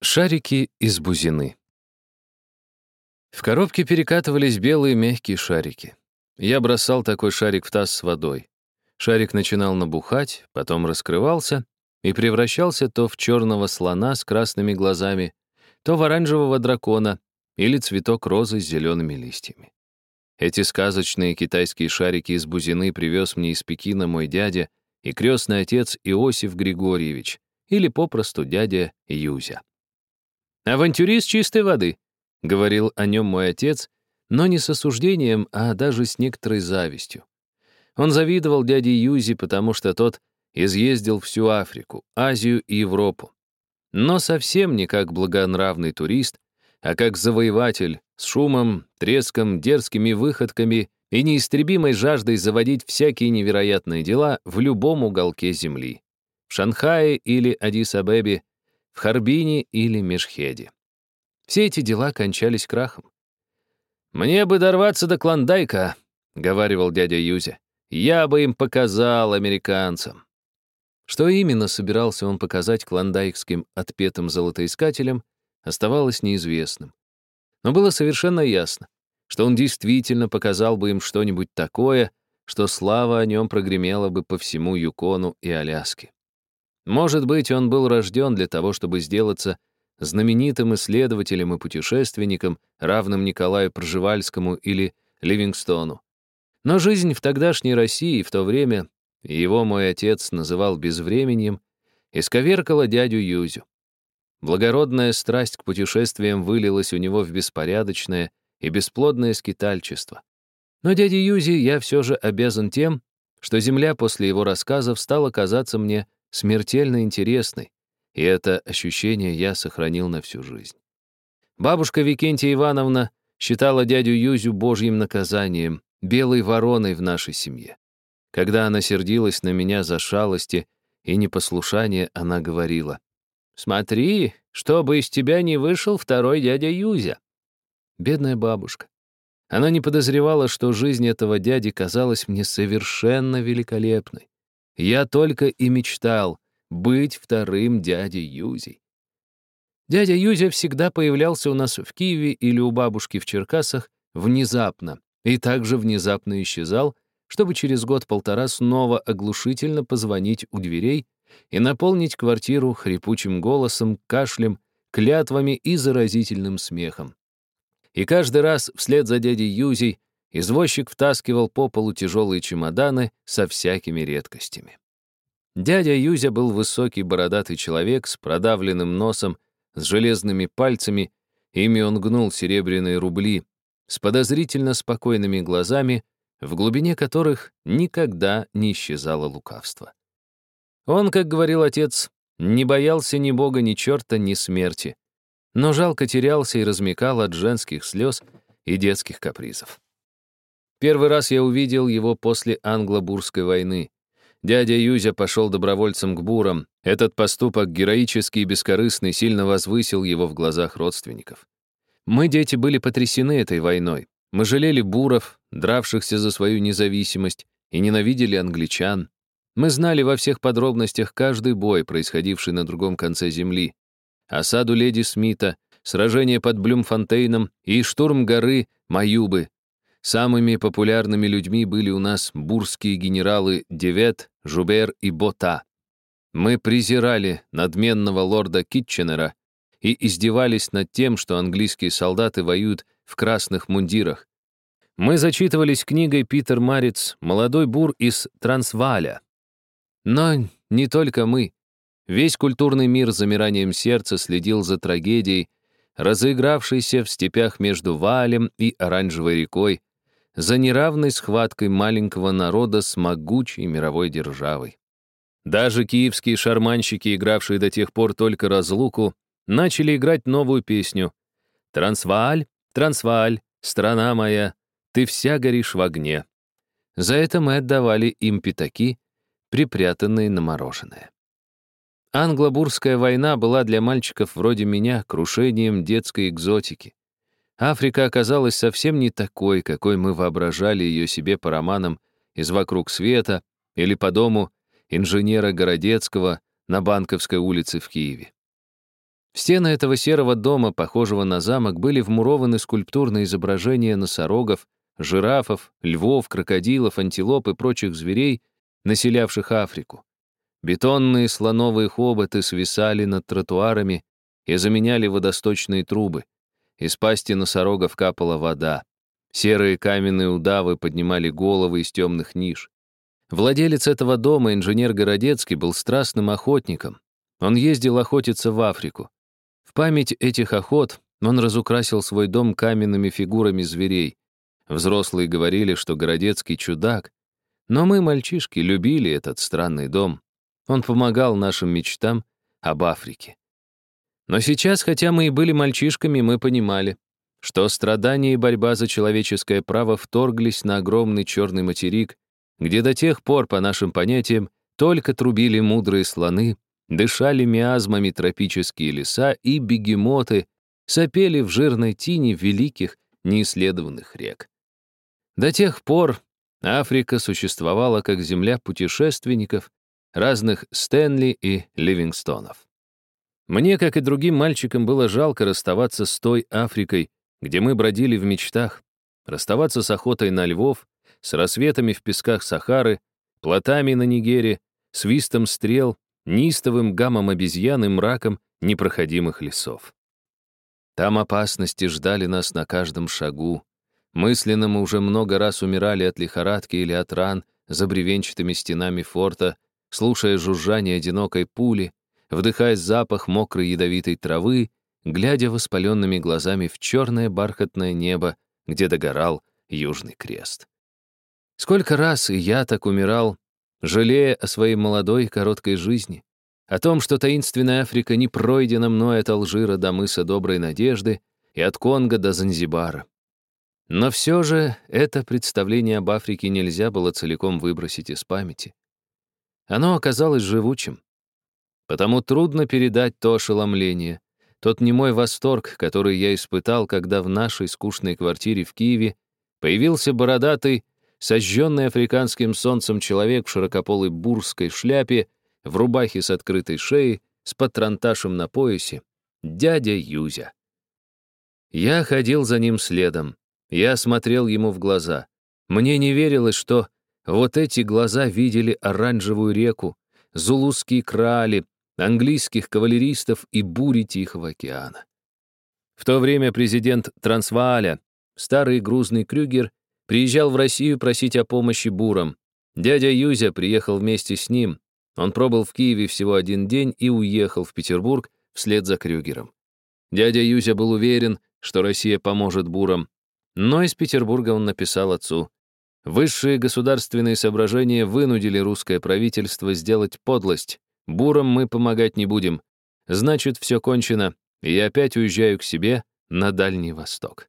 Шарики из бузины. В коробке перекатывались белые мягкие шарики. Я бросал такой шарик в таз с водой. Шарик начинал набухать, потом раскрывался и превращался то в черного слона с красными глазами, то в оранжевого дракона или цветок розы с зелеными листьями. Эти сказочные китайские шарики из бузины привез мне из Пекина мой дядя и крестный отец Иосиф Григорьевич, или попросту дядя Юзя. «Авантюрист чистой воды», — говорил о нем мой отец, но не с осуждением, а даже с некоторой завистью. Он завидовал дяде Юзи, потому что тот изъездил всю Африку, Азию и Европу. Но совсем не как благонравный турист, а как завоеватель с шумом, треском, дерзкими выходками и неистребимой жаждой заводить всякие невероятные дела в любом уголке земли. В Шанхае или Адис-Абебе в Харбине или Мешхеде. Все эти дела кончались крахом. «Мне бы дорваться до Клондайка», — говаривал дядя Юзя. «Я бы им показал, американцам». Что именно собирался он показать клондайкским отпетым золотоискателям, оставалось неизвестным. Но было совершенно ясно, что он действительно показал бы им что-нибудь такое, что слава о нем прогремела бы по всему Юкону и Аляске. Может быть, он был рожден для того, чтобы сделаться знаменитым исследователем и путешественником, равным Николаю Пржевальскому или Ливингстону. Но жизнь в тогдашней России в то время, его мой отец называл безвременем, исковеркала дядю Юзю. Благородная страсть к путешествиям вылилась у него в беспорядочное и бесплодное скитальчество. Но дяде Юзи я все же обязан тем, что земля после его рассказов стала казаться мне смертельно интересной, и это ощущение я сохранил на всю жизнь. Бабушка Викентия Ивановна считала дядю Юзю божьим наказанием, белой вороной в нашей семье. Когда она сердилась на меня за шалости и непослушание, она говорила, «Смотри, чтобы из тебя не вышел второй дядя Юзя». Бедная бабушка. Она не подозревала, что жизнь этого дяди казалась мне совершенно великолепной. Я только и мечтал быть вторым дядей Юзей. Дядя Юзя всегда появлялся у нас в Киеве или у бабушки в Черкасах внезапно и также внезапно исчезал, чтобы через год-полтора снова оглушительно позвонить у дверей и наполнить квартиру хрипучим голосом, кашлем, клятвами и заразительным смехом. И каждый раз вслед за дядей Юзей Извозчик втаскивал по полу тяжелые чемоданы со всякими редкостями. Дядя Юзя был высокий бородатый человек с продавленным носом, с железными пальцами, ими он гнул серебряные рубли, с подозрительно спокойными глазами, в глубине которых никогда не исчезало лукавство. Он, как говорил отец, не боялся ни бога, ни черта, ни смерти, но жалко терялся и размекал от женских слез и детских капризов. Первый раз я увидел его после англо-бурской войны. Дядя Юзя пошел добровольцем к бурам. Этот поступок, героический и бескорыстный, сильно возвысил его в глазах родственников. Мы, дети, были потрясены этой войной. Мы жалели буров, дравшихся за свою независимость, и ненавидели англичан. Мы знали во всех подробностях каждый бой, происходивший на другом конце земли. Осаду леди Смита, сражение под Блюмфонтейном и штурм горы Маюбы, Самыми популярными людьми были у нас бурские генералы Девет, Жубер и Бота. Мы презирали надменного лорда Китченера и издевались над тем, что английские солдаты воюют в красных мундирах. Мы зачитывались книгой Питер Мариц «Молодой бур из Трансваля». Но не только мы. Весь культурный мир замиранием сердца следил за трагедией, разыгравшейся в степях между Валем и Оранжевой рекой, за неравной схваткой маленького народа с могучей мировой державой. Даже киевские шарманщики, игравшие до тех пор только разлуку, начали играть новую песню. «Трансвааль, Трансвааль, страна моя, ты вся горишь в огне». За это мы отдавали им пятаки, припрятанные на мороженое. Англо-бурская война была для мальчиков вроде меня крушением детской экзотики. Африка оказалась совсем не такой, какой мы воображали ее себе по романам из «Вокруг света» или по дому инженера Городецкого на Банковской улице в Киеве. Стены этого серого дома, похожего на замок, были вмурованы скульптурные изображения носорогов, жирафов, львов, крокодилов, антилоп и прочих зверей, населявших Африку. Бетонные слоновые хоботы свисали над тротуарами и заменяли водосточные трубы. Из пасти носорогов капала вода. Серые каменные удавы поднимали головы из темных ниш. Владелец этого дома, инженер Городецкий, был страстным охотником. Он ездил охотиться в Африку. В память этих охот он разукрасил свой дом каменными фигурами зверей. Взрослые говорили, что Городецкий чудак, но мы, мальчишки, любили этот странный дом. Он помогал нашим мечтам об Африке. Но сейчас, хотя мы и были мальчишками, мы понимали, что страдания и борьба за человеческое право вторглись на огромный черный материк, где до тех пор, по нашим понятиям, только трубили мудрые слоны, дышали миазмами тропические леса и бегемоты, сопели в жирной тине великих неисследованных рек. До тех пор Африка существовала как земля путешественников, разных Стэнли и Ливингстонов. Мне, как и другим мальчикам, было жалко расставаться с той Африкой, где мы бродили в мечтах, расставаться с охотой на львов, с рассветами в песках Сахары, плотами на Нигере, свистом стрел, нистовым гамом обезьян и мраком непроходимых лесов. Там опасности ждали нас на каждом шагу. Мысленно мы уже много раз умирали от лихорадки или от ран за бревенчатыми стенами форта, слушая жужжание одинокой пули, вдыхая запах мокрой ядовитой травы, глядя воспаленными глазами в черное бархатное небо, где догорал Южный Крест. Сколько раз и я так умирал, жалея о своей молодой короткой жизни, о том, что таинственная Африка не пройдена мной от Алжира до мыса Доброй Надежды и от Конго до Занзибара. Но все же это представление об Африке нельзя было целиком выбросить из памяти. Оно оказалось живучим. Потому трудно передать то ошеломление, тот немой восторг, который я испытал, когда в нашей скучной квартире в Киеве появился бородатый, сожженный африканским солнцем человек в широкополой бурской шляпе, в рубахе с открытой шеей, с патронташем на поясе, дядя Юзя. Я ходил за ним следом, я смотрел ему в глаза. Мне не верилось, что вот эти глаза видели оранжевую реку, зулузские крали, английских кавалеристов и бури Тихого океана. В то время президент Трансвааля, старый грузный Крюгер, Приезжал в Россию просить о помощи бурам. Дядя Юзя приехал вместе с ним. Он пробыл в Киеве всего один день и уехал в Петербург вслед за Крюгером. Дядя Юзя был уверен, что Россия поможет бурам, но из Петербурга он написал отцу. Высшие государственные соображения вынудили русское правительство сделать подлость. Бурам мы помогать не будем. Значит, все кончено, и я опять уезжаю к себе на Дальний Восток.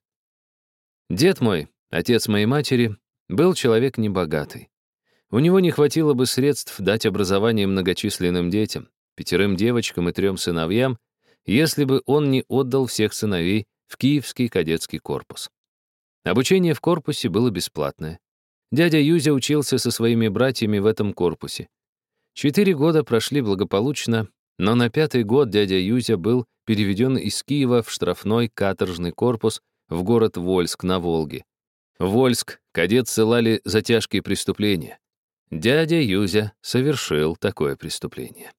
Дед мой, Отец моей матери был человек небогатый. У него не хватило бы средств дать образование многочисленным детям, пятерым девочкам и трем сыновьям, если бы он не отдал всех сыновей в Киевский кадетский корпус. Обучение в корпусе было бесплатное. Дядя Юзя учился со своими братьями в этом корпусе. Четыре года прошли благополучно, но на пятый год дядя Юзя был переведен из Киева в штрафной каторжный корпус в город Вольск на Волге. Вольск кадет ссылали за тяжкие преступления. Дядя Юзя совершил такое преступление.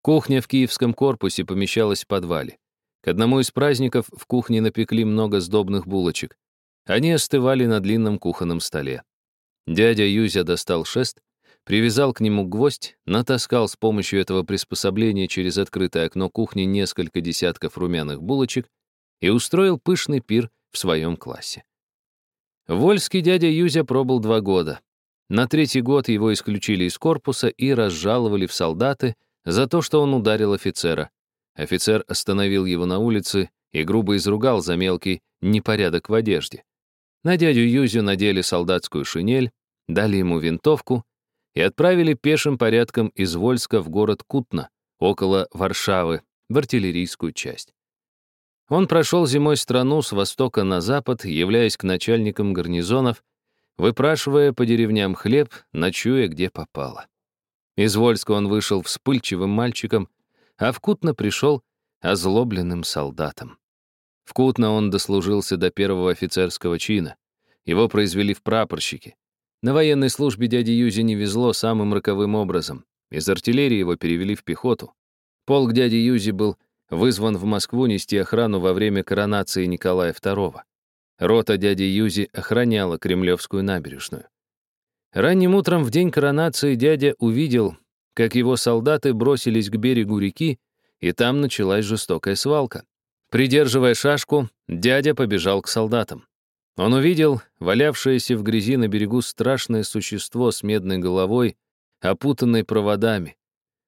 Кухня в киевском корпусе помещалась в подвале. К одному из праздников в кухне напекли много сдобных булочек. Они остывали на длинном кухонном столе. Дядя Юзя достал шест, привязал к нему гвоздь, натаскал с помощью этого приспособления через открытое окно кухни несколько десятков румяных булочек и устроил пышный пир в своем классе. Вольский дядя Юзя пробыл два года. На третий год его исключили из корпуса и разжаловали в солдаты за то, что он ударил офицера. Офицер остановил его на улице и грубо изругал за мелкий непорядок в одежде. На дядю Юзю надели солдатскую шинель, дали ему винтовку и отправили пешим порядком из Вольска в город Кутна, около Варшавы, в артиллерийскую часть. Он прошел зимой страну с востока на запад, являясь к начальникам гарнизонов, выпрашивая по деревням хлеб, ночуя где попало. Из Вольска он вышел вспыльчивым мальчиком, а в Кутно пришел озлобленным солдатом. В Кутно он дослужился до первого офицерского чина. Его произвели в прапорщики. На военной службе дяде Юзе не везло самым роковым образом. Из артиллерии его перевели в пехоту. Полк дяди Юзи был вызван в Москву нести охрану во время коронации Николая II. Рота дяди Юзи охраняла Кремлевскую набережную. Ранним утром в день коронации дядя увидел, как его солдаты бросились к берегу реки, и там началась жестокая свалка. Придерживая шашку, дядя побежал к солдатам. Он увидел валявшееся в грязи на берегу страшное существо с медной головой, опутанной проводами.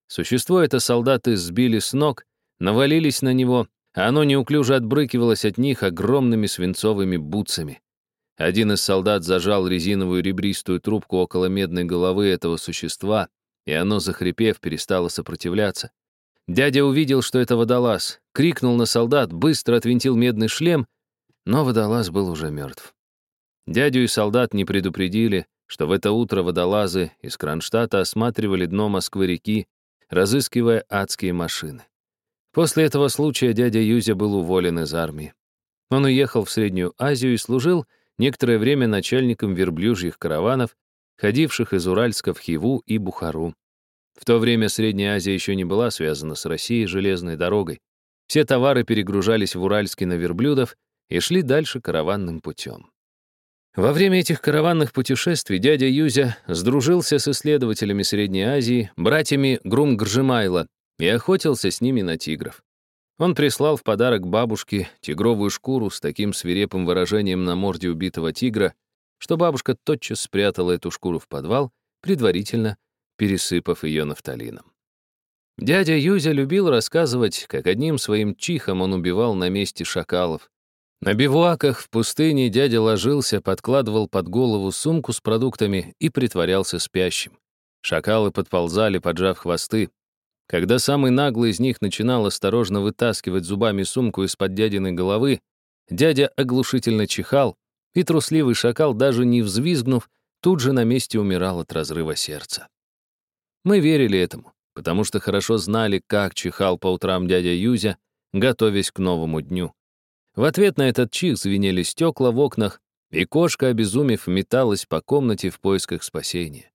Существо это солдаты сбили с ног, навалились на него, а оно неуклюже отбрыкивалось от них огромными свинцовыми бутсами. Один из солдат зажал резиновую ребристую трубку около медной головы этого существа, и оно, захрипев, перестало сопротивляться. Дядя увидел, что это водолаз, крикнул на солдат, быстро отвинтил медный шлем, но водолаз был уже мертв. Дядю и солдат не предупредили, что в это утро водолазы из Кронштадта осматривали дно Москвы-реки, разыскивая адские машины. После этого случая дядя Юзя был уволен из армии. Он уехал в Среднюю Азию и служил некоторое время начальником верблюжьих караванов, ходивших из Уральска в Хиву и Бухару. В то время Средняя Азия еще не была связана с Россией железной дорогой. Все товары перегружались в Уральске на верблюдов и шли дальше караванным путем. Во время этих караванных путешествий дядя Юзя сдружился с исследователями Средней Азии, братьями Грум-Гржимайла, и охотился с ними на тигров. Он прислал в подарок бабушке тигровую шкуру с таким свирепым выражением на морде убитого тигра, что бабушка тотчас спрятала эту шкуру в подвал, предварительно пересыпав ее нафталином. Дядя Юзя любил рассказывать, как одним своим чихом он убивал на месте шакалов. На бивуаках в пустыне дядя ложился, подкладывал под голову сумку с продуктами и притворялся спящим. Шакалы подползали, поджав хвосты. Когда самый наглый из них начинал осторожно вытаскивать зубами сумку из-под дядиной головы, дядя оглушительно чихал, и трусливый шакал, даже не взвизгнув, тут же на месте умирал от разрыва сердца. Мы верили этому, потому что хорошо знали, как чихал по утрам дядя Юзя, готовясь к новому дню. В ответ на этот чих звенели стекла в окнах, и кошка, обезумев, металась по комнате в поисках спасения.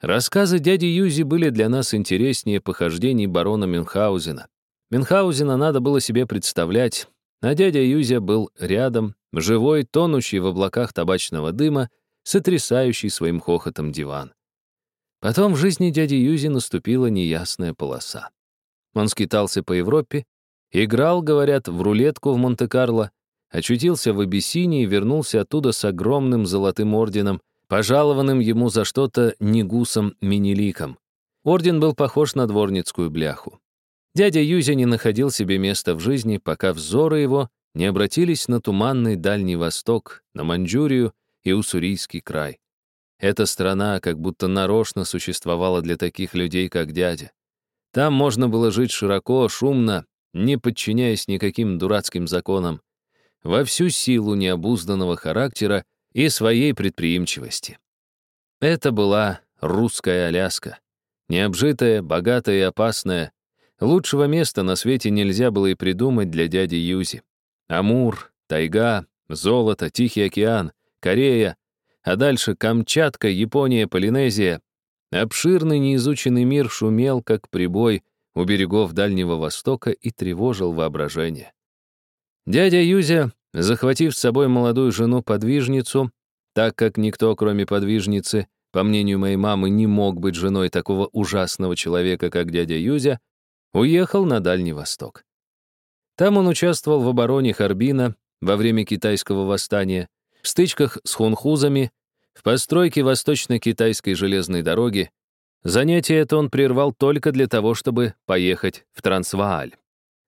Рассказы дяди Юзи были для нас интереснее похождений барона Мюнхгаузена. Мюнхгаузена надо было себе представлять, а дядя Юзя был рядом, живой, тонущий в облаках табачного дыма, сотрясающий своим хохотом диван. Потом в жизни дяди Юзи наступила неясная полоса. Он скитался по Европе, играл, говорят, в рулетку в Монте-Карло, очутился в Абиссинии и вернулся оттуда с огромным золотым орденом, пожалованным ему за что-то негусом Минеликом. Орден был похож на дворницкую бляху. Дядя Юзя не находил себе места в жизни, пока взоры его не обратились на туманный Дальний Восток, на Маньчжурию и Уссурийский край. Эта страна как будто нарочно существовала для таких людей, как дядя. Там можно было жить широко, шумно, не подчиняясь никаким дурацким законам, во всю силу необузданного характера и своей предприимчивости. Это была русская Аляска. Необжитая, богатая и опасная. Лучшего места на свете нельзя было и придумать для дяди Юзи. Амур, тайга, золото, Тихий океан, Корея, а дальше Камчатка, Япония, Полинезия. Обширный неизученный мир шумел, как прибой, у берегов Дальнего Востока и тревожил воображение. Дядя Юзя, захватив с собой молодую жену-подвижницу, так как никто, кроме подвижницы, по мнению моей мамы, не мог быть женой такого ужасного человека, как дядя Юзя, уехал на Дальний Восток. Там он участвовал в обороне Харбина во время китайского восстания, в стычках с хунхузами, в постройке восточно-китайской железной дороги. Занятие это он прервал только для того, чтобы поехать в Трансвааль.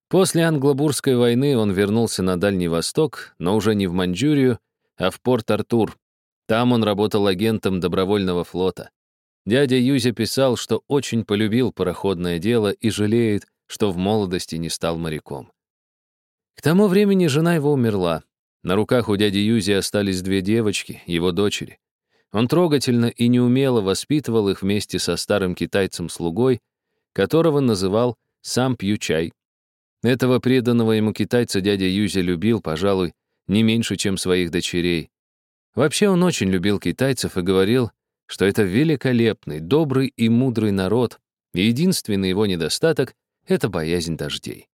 После Англобурской войны он вернулся на Дальний Восток, но уже не в Маньчжурию, а в Порт-Артур. Там он работал агентом добровольного флота. Дядя Юзя писал, что очень полюбил пароходное дело и жалеет, что в молодости не стал моряком. К тому времени жена его умерла, на руках у дяди Юзи остались две девочки, его дочери. Он трогательно и неумело воспитывал их вместе со старым китайцем-слугой, которого называл «сам пью чай». Этого преданного ему китайца дядя Юзя любил, пожалуй, не меньше, чем своих дочерей. Вообще он очень любил китайцев и говорил, что это великолепный, добрый и мудрый народ, и единственный его недостаток — это боязнь дождей.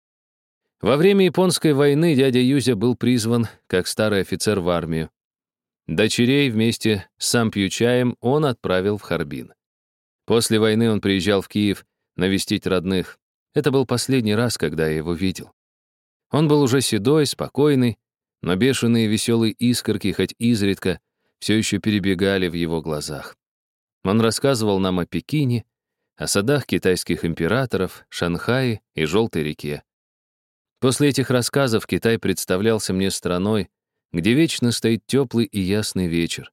Во время Японской войны дядя Юзя был призван как старый офицер в армию. Дочерей вместе с Сампьючаем он отправил в Харбин. После войны он приезжал в Киев навестить родных. Это был последний раз, когда я его видел. Он был уже седой, спокойный, но бешеные веселые искорки, хоть изредка, все еще перебегали в его глазах. Он рассказывал нам о Пекине, о садах китайских императоров, Шанхае и Желтой реке. После этих рассказов Китай представлялся мне страной, где вечно стоит теплый и ясный вечер.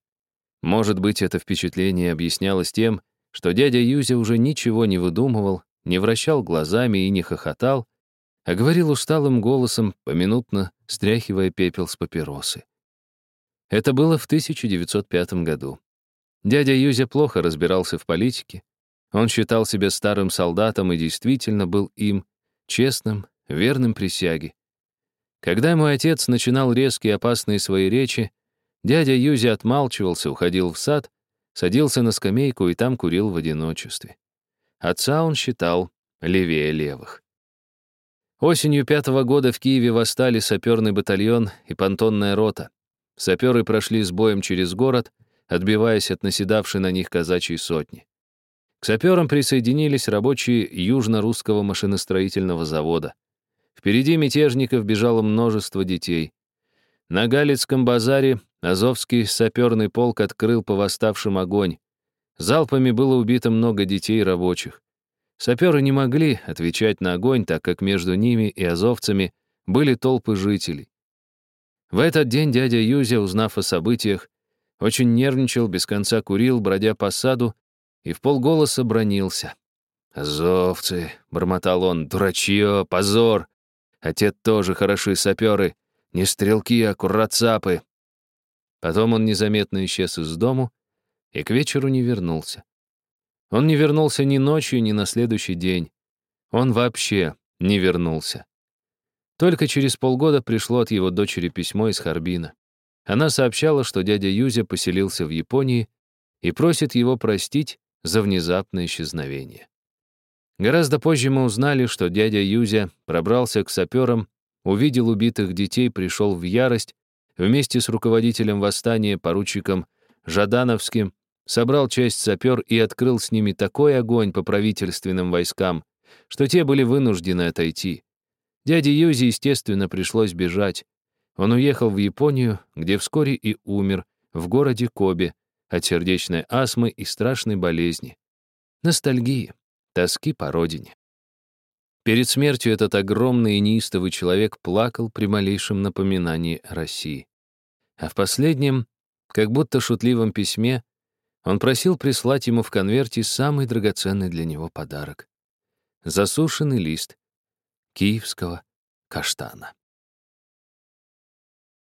Может быть, это впечатление объяснялось тем, что дядя Юзя уже ничего не выдумывал, не вращал глазами и не хохотал, а говорил усталым голосом, поминутно стряхивая пепел с папиросы. Это было в 1905 году. Дядя Юзя плохо разбирался в политике. Он считал себя старым солдатом и действительно был им, честным, верным присяге. Когда мой отец начинал резкие опасные свои речи, дядя Юзя отмалчивался, уходил в сад, садился на скамейку и там курил в одиночестве. Отца он считал левее левых. Осенью пятого года в Киеве восстали саперный батальон и понтонная рота. Саперы прошли с боем через город, отбиваясь от наседавшей на них казачьей сотни. К саперам присоединились рабочие Южно-Русского машиностроительного завода. Впереди мятежников бежало множество детей. На Галицком базаре Азовский саперный полк открыл по восставшим огонь. Залпами было убито много детей и рабочих. Саперы не могли отвечать на огонь, так как между ними и азовцами были толпы жителей. В этот день дядя Юзя, узнав о событиях, очень нервничал, без конца курил, бродя по саду, и в полголоса бронился. «Азовцы!» — бормотал он. «Дурачье! Позор! А те тоже хороши саперы! Не стрелки, а курацапы!» Потом он незаметно исчез из дому и к вечеру не вернулся. Он не вернулся ни ночью, ни на следующий день. Он вообще не вернулся. Только через полгода пришло от его дочери письмо из Харбина. Она сообщала, что дядя Юзя поселился в Японии и просит его простить за внезапное исчезновение. Гораздо позже мы узнали, что дядя Юзя пробрался к саперам, увидел убитых детей, пришел в ярость, вместе с руководителем восстания, поручиком Жадановским, собрал часть сапер и открыл с ними такой огонь по правительственным войскам, что те были вынуждены отойти. Дяде Юзи, естественно, пришлось бежать. Он уехал в Японию, где вскоре и умер, в городе Кобе, от сердечной астмы и страшной болезни. Ностальгии, тоски по родине. Перед смертью этот огромный и неистовый человек плакал при малейшем напоминании о России. А в последнем, как будто шутливом письме, он просил прислать ему в конверте самый драгоценный для него подарок — засушенный лист киевского каштана.